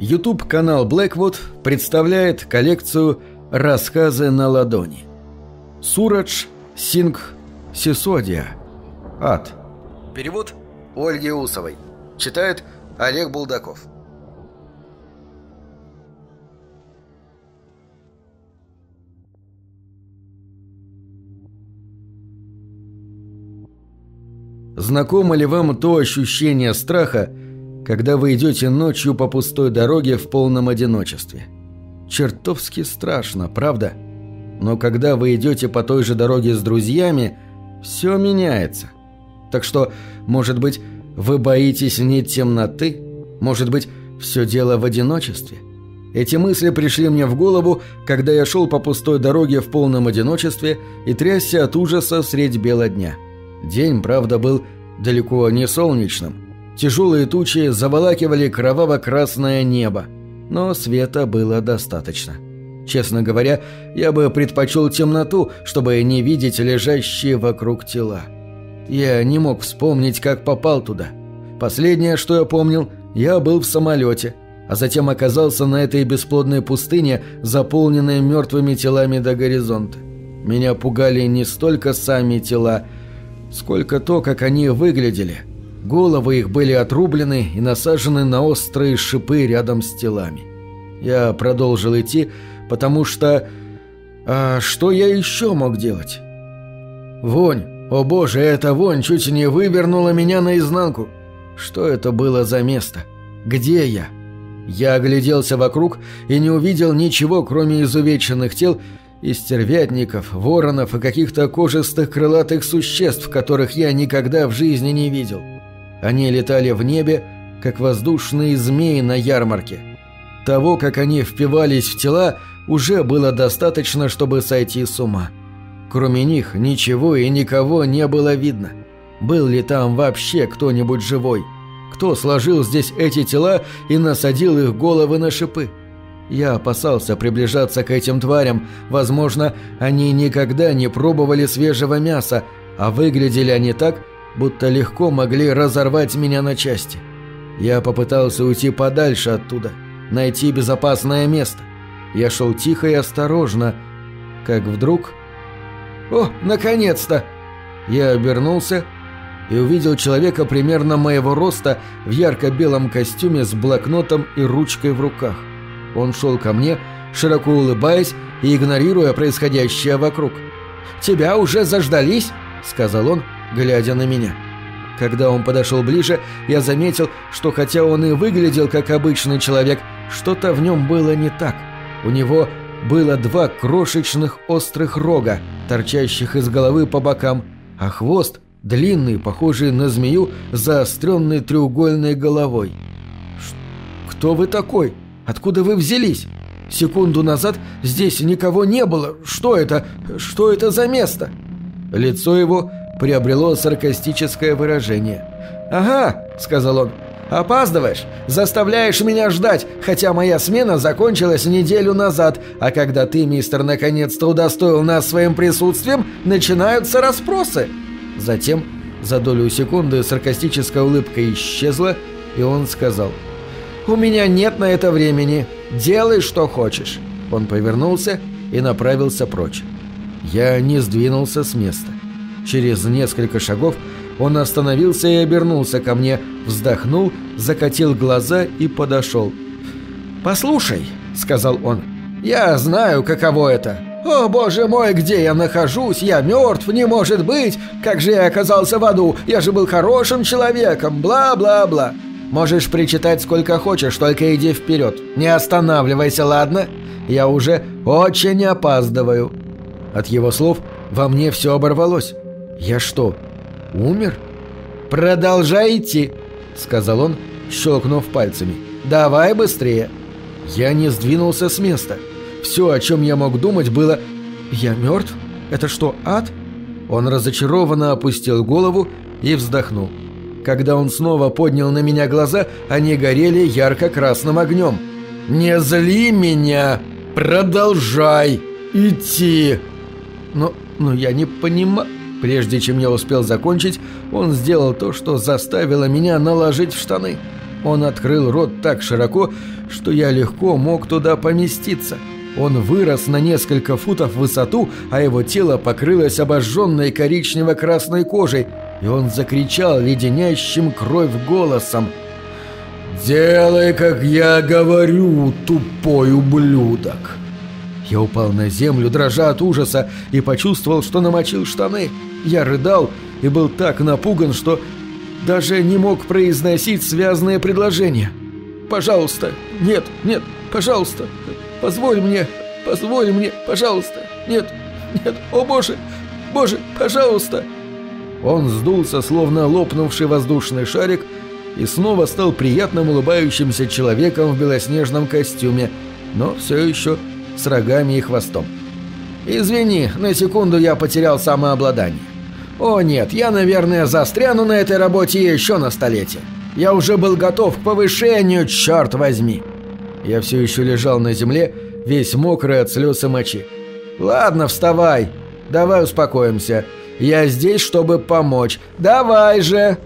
YouTube-канал Blackwood представляет коллекцию «Рассказы на ладони». Сурадж Синг Сисодия. Ад. Перевод Ольги Усовой. Читает Олег Булдаков. Знакомо ли вам то ощущение страха, когда вы идете ночью по пустой дороге в полном одиночестве? Чертовски страшно, правда? Но когда вы идете по той же дороге с друзьями, все меняется. Так что, может быть, вы боитесь не темноты? Может быть, все дело в одиночестве? Эти мысли пришли мне в голову, когда я шел по пустой дороге в полном одиночестве и трясся от ужаса средь бела дня. День, правда, был далеко не солнечным. Тяжелые тучи заволакивали кроваво-красное небо, но света было достаточно. Честно говоря, я бы предпочел темноту, чтобы не видеть лежащие вокруг тела. Я не мог вспомнить, как попал туда. Последнее, что я помнил, я был в самолете, а затем оказался на этой бесплодной пустыне, заполненной мертвыми телами до горизонта. Меня пугали не столько сами тела, сколько то, как они выглядели. Головы их были отрублены и насажены на острые шипы рядом с телами. Я продолжил идти, потому что... А что я еще мог делать? Вонь, о боже, эта вонь чуть не вывернула меня наизнанку. Что это было за место? Где я? Я огляделся вокруг и не увидел ничего, кроме изувеченных тел и стервятников, воронов и каких-то кожистых крылатых существ, которых я никогда в жизни не видел. Они летали в небе, как воздушные змеи на ярмарке. Того, как они впивались в тела, уже было достаточно, чтобы сойти с ума. Кроме них ничего и никого не было видно. Был ли там вообще кто-нибудь живой? Кто сложил здесь эти тела и насадил их головы на шипы? Я опасался приближаться к этим тварям. Возможно, они никогда не пробовали свежего мяса, а выглядели они так, будто легко могли разорвать меня на части. Я попытался уйти подальше оттуда, найти безопасное место. Я шел тихо и осторожно, как вдруг... «О, наконец-то!» Я обернулся и увидел человека примерно моего роста в ярко-белом костюме с блокнотом и ручкой в руках. Он шел ко мне, широко улыбаясь и игнорируя происходящее вокруг. «Тебя уже заждались?» — сказал он, глядя на меня. Когда он подошел ближе, я заметил, что хотя он и выглядел как обычный человек, что-то в нем было не так. У него было два крошечных острых рога, торчащих из головы по бокам, а хвост длинный, похожий на змею, заостренный треугольной головой. «Кто вы такой?» Откуда вы взялись? Секунду назад здесь никого не было. Что это? Что это за место?» Лицо его приобрело саркастическое выражение. «Ага», — сказал он, — «опаздываешь, заставляешь меня ждать, хотя моя смена закончилась неделю назад, а когда ты, мистер, наконец-то удостоил нас своим присутствием, начинаются расспросы». Затем, за долю секунды, саркастическая улыбка исчезла, и он сказал — «У меня нет на это времени. Делай, что хочешь». Он повернулся и направился прочь. Я не сдвинулся с места. Через несколько шагов он остановился и обернулся ко мне, вздохнул, закатил глаза и подошел. «Послушай», — сказал он, — «я знаю, каково это. О, боже мой, где я нахожусь? Я мертв, не может быть! Как же я оказался в аду? Я же был хорошим человеком, бла-бла-бла. Можешь причитать сколько хочешь, только иди вперед. Не останавливайся, ладно? Я уже очень опаздываю». От его слов во мне все оборвалось. «Я что, умер?» «Продолжай идти», — сказал он, щелкнув пальцами. «Давай быстрее». Я не сдвинулся с места. Все, о чем я мог думать, было «Я мертв? Это что, ад?» Он разочарованно опустил голову и вздохнул. Когда он снова поднял на меня глаза, они горели ярко-красным огнем. «Не зли меня! Продолжай идти!» Но, но я не понимаю... Прежде чем я успел закончить, он сделал то, что заставило меня наложить в штаны. Он открыл рот так широко, что я легко мог туда поместиться. Он вырос на несколько футов в высоту, а его тело покрылось обожженной коричнево-красной кожей, и он закричал леденящим кровь голосом. «Делай, как я говорю, тупой ублюдок!» Я упал на землю, дрожа от ужаса, и почувствовал, что намочил штаны. Я рыдал и был так напуган, что даже не мог произносить связанные предложения. «Пожалуйста! Нет, нет, пожалуйста! Позволь мне! Позволь мне! Пожалуйста! Нет, нет! О боже! Боже, пожалуйста!» Он сдулся, словно лопнувший воздушный шарик, и снова стал приятным улыбающимся человеком в белоснежном костюме, но все еще с рогами и хвостом. «Извини, на секунду я потерял самообладание. О нет, я, наверное, застряну на этой работе еще на столетие. Я уже был готов к повышению, черт возьми!» Я все еще лежал на земле, весь мокрый от слез и мочи. «Ладно, вставай. Давай успокоимся. Я здесь, чтобы помочь. Давай же!»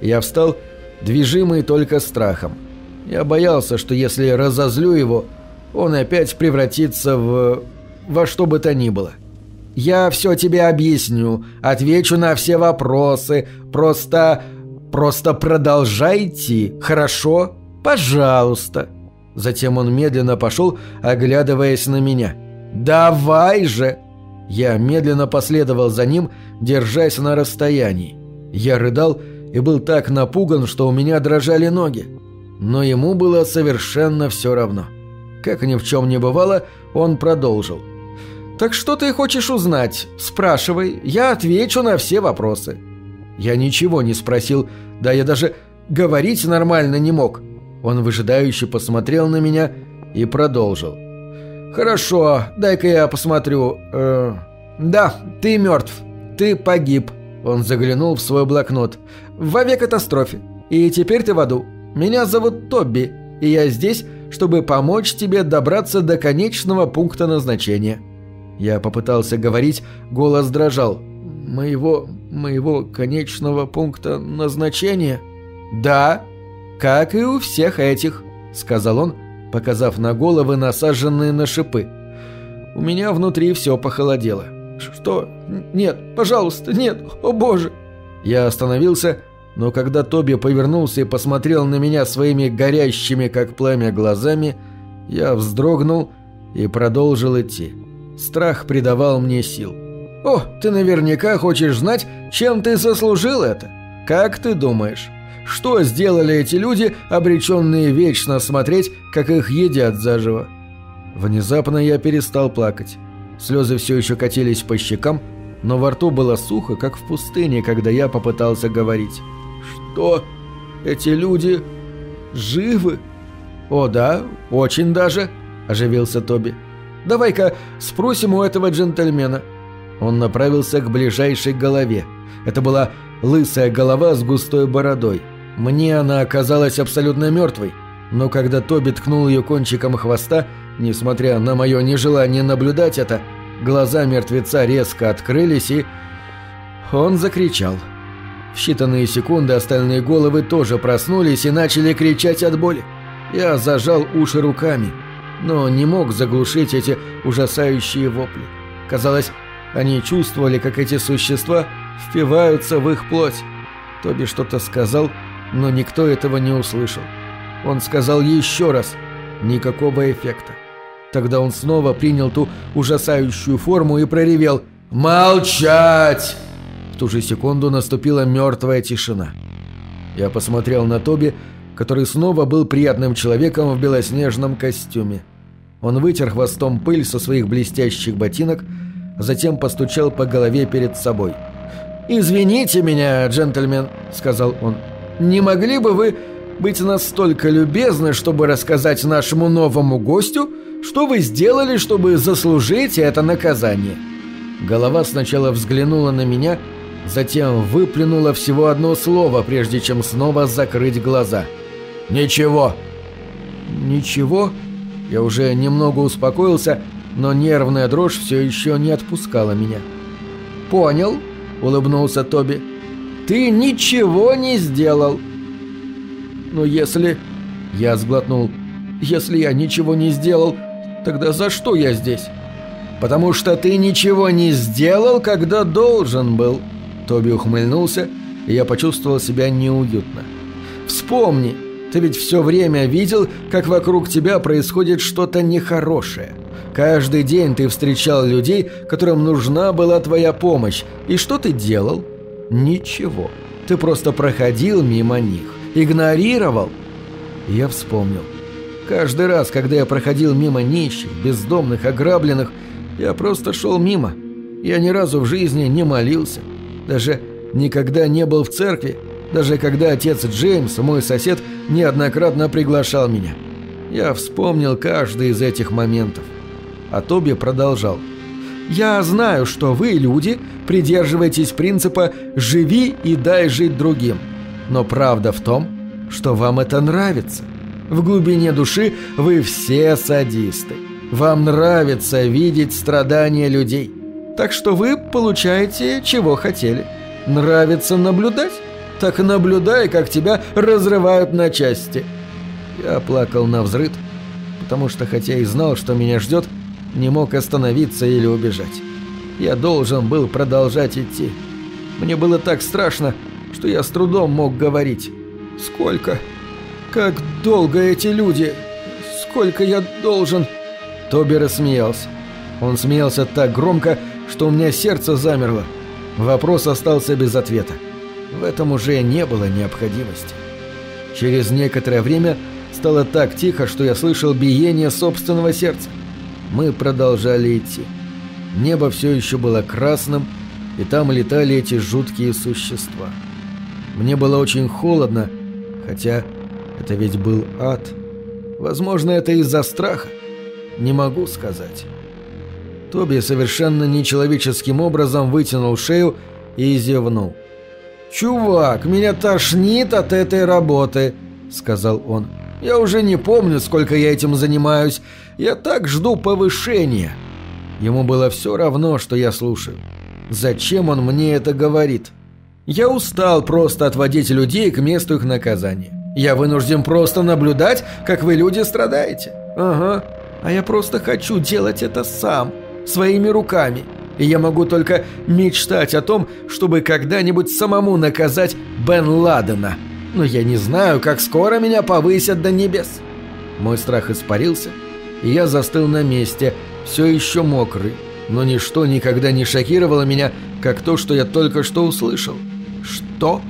Я встал, движимый только страхом. Я боялся, что если разозлю его, он опять превратится в... во что бы то ни было. «Я все тебе объясню, отвечу на все вопросы, просто... просто продолжайте, хорошо? Пожалуйста!» Затем он медленно пошел, оглядываясь на меня. «Давай же!» Я медленно последовал за ним, держась на расстоянии. Я рыдал и был так напуган, что у меня дрожали ноги. Но ему было совершенно все равно. Как ни в чем не бывало, он продолжил. «Так что ты хочешь узнать? Спрашивай, я отвечу на все вопросы». Я ничего не спросил, да я даже говорить нормально не мог. Он выжидающе посмотрел на меня и продолжил. «Хорошо, дай-ка я посмотрю. Э, да, ты мертв. Ты погиб». Он заглянул в свой блокнот. «В авиакатастрофе. И теперь ты в аду. Меня зовут Тобби, и я здесь, чтобы помочь тебе добраться до конечного пункта назначения». Я попытался говорить, голос дрожал. «Моего... моего конечного пункта назначения?» «Да, как и у всех этих», — сказал он, показав на головы, насаженные на шипы. «У меня внутри все похолодело». «Что? Нет, пожалуйста, нет, о боже!» Я остановился, но когда Тоби повернулся и посмотрел на меня своими горящими, как пламя, глазами, я вздрогнул и продолжил идти. Страх придавал мне сил. «О, ты наверняка хочешь знать, чем ты заслужил это? Как ты думаешь?» Что сделали эти люди, обреченные вечно смотреть, как их едят заживо? Внезапно я перестал плакать. Слезы все еще катились по щекам, но во рту было сухо, как в пустыне, когда я попытался говорить. «Что? Эти люди живы?» «О да, очень даже», – оживился Тоби. «Давай-ка спросим у этого джентльмена». Он направился к ближайшей голове. Это была лысая голова с густой бородой. Мне она оказалась абсолютно мертвой, но когда Тоби ткнул ее кончиком хвоста, несмотря на мое нежелание наблюдать это, глаза мертвеца резко открылись и... Он закричал. В считанные секунды остальные головы тоже проснулись и начали кричать от боли. Я зажал уши руками, но не мог заглушить эти ужасающие вопли. Казалось, они чувствовали, как эти существа впиваются в их плоть. Тоби что-то сказал, но никто этого не услышал. Он сказал еще раз «никакого эффекта». Тогда он снова принял ту ужасающую форму и проревел «Молчать!». Ту же секунду наступила мертвая тишина. Я посмотрел на Тоби, который снова был приятным человеком в белоснежном костюме. Он вытер хвостом пыль со своих блестящих ботинок, затем постучал по голове перед собой. «Извините меня, джентльмен», — сказал он. Не могли бы вы быть настолько любезны, чтобы рассказать нашему новому гостю, что вы сделали, чтобы заслужить это наказание?» Голова сначала взглянула на меня, затем выплюнула всего одно слово, прежде чем снова закрыть глаза. «Ничего». «Ничего?» Я уже немного успокоился, но нервная дрожь все еще не отпускала меня. «Понял», — улыбнулся Тоби. Ты ничего не сделал. Но если... Я сглотнул. Если я ничего не сделал, тогда за что я здесь? Потому что ты ничего не сделал, когда должен был. Тоби ухмыльнулся, и я почувствовал себя неуютно. Вспомни, ты ведь все время видел, как вокруг тебя происходит что-то нехорошее. Каждый день ты встречал людей, которым нужна была твоя помощь. И что ты делал? Ничего. Ты просто проходил мимо них. Игнорировал. Я вспомнил. Каждый раз, когда я проходил мимо нищих, бездомных, ограбленных, я просто шел мимо. Я ни разу в жизни не молился. Даже никогда не был в церкви, даже когда отец Джеймс, мой сосед, неоднократно приглашал меня. Я вспомнил каждый из этих моментов. А Тоби продолжал. «Я знаю, что вы, люди, придерживаетесь принципа «живи и дай жить другим». Но правда в том, что вам это нравится. В глубине души вы все садисты. Вам нравится видеть страдания людей. Так что вы получаете, чего хотели. Нравится наблюдать? Так наблюдай, как тебя разрывают на части. Я плакал на взрыд, потому что, хотя и знал, что меня ждет, не мог остановиться или убежать. Я должен был продолжать идти. Мне было так страшно, что я с трудом мог говорить. Сколько? Как долго эти люди? Сколько я должен? Тоби рассмеялся. Он смеялся так громко, что у меня сердце замерло. Вопрос остался без ответа. В этом уже не было необходимости. Через некоторое время стало так тихо, что я слышал биение собственного сердца. Мы продолжали идти. Небо все еще было красным, и там летали эти жуткие существа. Мне было очень холодно, хотя это ведь был ад. Возможно, это из-за страха. Не могу сказать. Тоби совершенно нечеловеческим образом вытянул шею и зевнул. «Чувак, меня тошнит от этой работы», — сказал он. «Я уже не помню, сколько я этим занимаюсь. Я так жду повышения». Ему было все равно, что я слушаю. Зачем он мне это говорит? Я устал просто отводить людей к месту их наказания. Я вынужден просто наблюдать, как вы люди страдаете. Ага. А я просто хочу делать это сам, своими руками и я могу только мечтать о том, чтобы когда-нибудь самому наказать Бен Ладена. Но я не знаю, как скоро меня повысят до небес. Мой страх испарился, и я застыл на месте, все еще мокрый. Но ничто никогда не шокировало меня, как то, что я только что услышал. Что?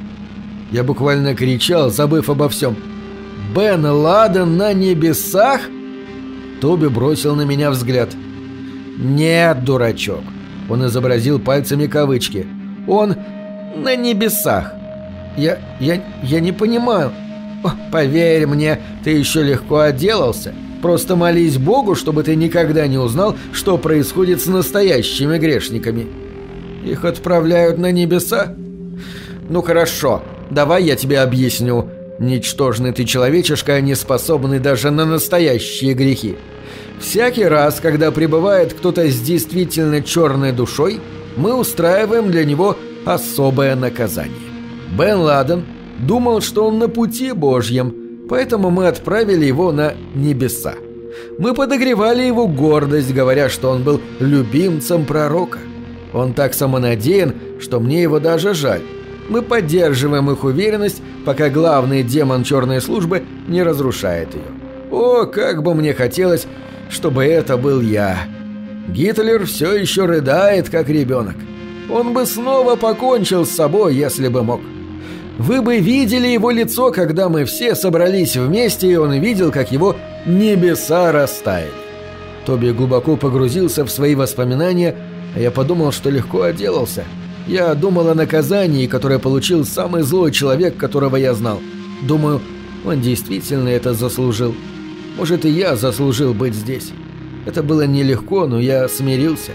Я буквально кричал, забыв обо всем. «Бен Ладен на небесах?» Тоби бросил на меня взгляд. «Нет, дурачок, он изобразил пальцами кавычки. «Он на небесах». «Я... я... я не понимаю». «Поверь мне, ты еще легко отделался. Просто молись Богу, чтобы ты никогда не узнал, что происходит с настоящими грешниками». «Их отправляют на небеса?» «Ну хорошо, давай я тебе объясню. Ничтожный ты человечишка, не способный даже на настоящие грехи. Всякий раз, когда прибывает кто-то с действительно черной душой, мы устраиваем для него особое наказание. Бен Ладен думал, что он на пути Божьем, поэтому мы отправили его на небеса. Мы подогревали его гордость, говоря, что он был любимцем пророка. Он так самонадеян, что мне его даже жаль. Мы поддерживаем их уверенность, пока главный демон черной службы не разрушает ее. О, как бы мне хотелось, чтобы это был я. Гитлер все еще рыдает, как ребенок. Он бы снова покончил с собой, если бы мог. Вы бы видели его лицо, когда мы все собрались вместе, и он видел, как его небеса растаяли. Тоби глубоко погрузился в свои воспоминания, а я подумал, что легко отделался. Я думал о наказании, которое получил самый злой человек, которого я знал. Думаю, он действительно это заслужил. Может, и я заслужил быть здесь. Это было нелегко, но я смирился.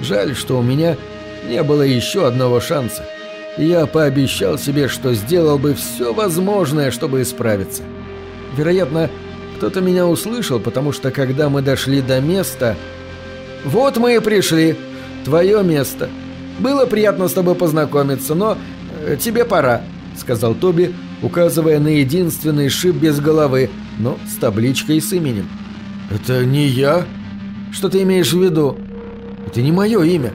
Жаль, что у меня не было еще одного шанса. я пообещал себе, что сделал бы все возможное, чтобы исправиться. Вероятно, кто-то меня услышал, потому что когда мы дошли до места... «Вот мы и пришли. Твое место. Было приятно с тобой познакомиться, но э, тебе пора», — сказал Тоби, указывая на единственный шип без головы, но с табличкой с именем. «Это не я?» «Что ты имеешь в виду?» «Это не мое имя».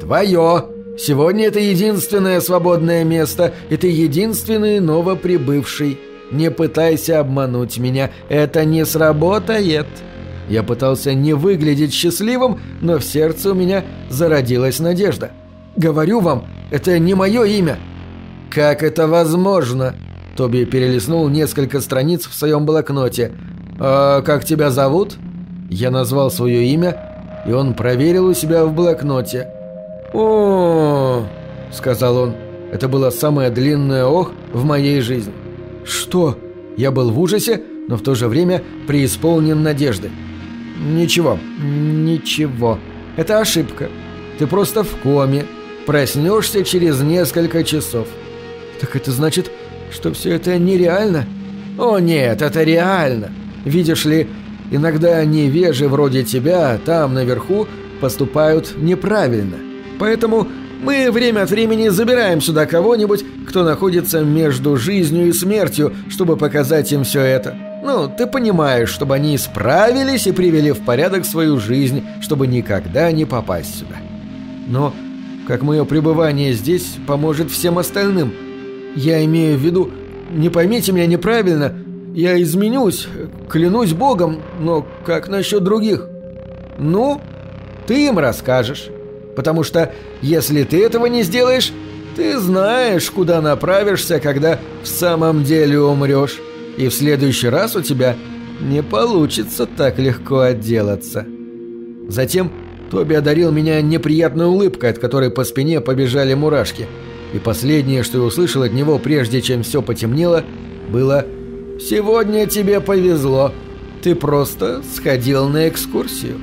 «Твое! Сегодня это единственное свободное место, и ты единственный новоприбывший. Не пытайся обмануть меня, это не сработает». Я пытался не выглядеть счастливым, но в сердце у меня зародилась надежда. «Говорю вам, это не мое имя». «Как это возможно?» Тоби перелистнул несколько страниц в своем блокноте. «А как тебя зовут?» Я назвал свое имя, и он проверил у себя в блокноте. о сказал он. Это было самое длинное «ох» в моей жизни. «Что?» Я был в ужасе, но в то же время преисполнен надежды. «Ничего, ничего. Это ошибка. Ты просто в коме. Проснешься через несколько часов». «Так это значит, что все это нереально?» «О нет, это реально. Видишь ли, иногда невежи вроде тебя там наверху поступают неправильно. Поэтому мы время от времени забираем сюда кого-нибудь, кто находится между жизнью и смертью, чтобы показать им все это. Ну, ты понимаешь, чтобы они исправились и привели в порядок свою жизнь, чтобы никогда не попасть сюда. Но как мое пребывание здесь поможет всем остальным? Я имею в виду, не поймите меня неправильно, я изменюсь, клянусь Богом, но как насчет других? Ну, ты им расскажешь. Потому что если ты этого не сделаешь, ты знаешь, куда направишься, когда в самом деле умрешь. И в следующий раз у тебя не получится так легко отделаться. Затем Тоби одарил меня неприятной улыбкой, от которой по спине побежали мурашки. И последнее, что я услышал от него, прежде чем все потемнело, было «Сегодня тебе повезло. Ты просто сходил на экскурсию».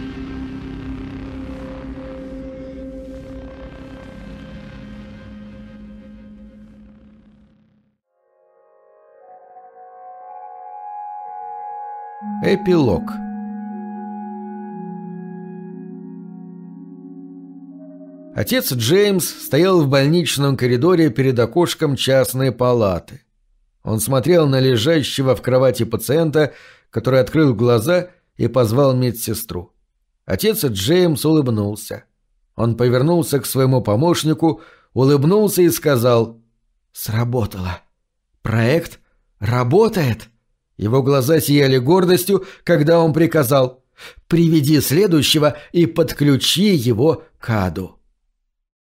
Эпилог Отец Джеймс стоял в больничном коридоре перед окошком частной палаты. Он смотрел на лежащего в кровати пациента, который открыл глаза и позвал медсестру. Отец Джеймс улыбнулся. Он повернулся к своему помощнику, улыбнулся и сказал «Сработало. Проект работает». Его глаза сияли гордостью, когда он приказал «Приведи следующего и подключи его к аду».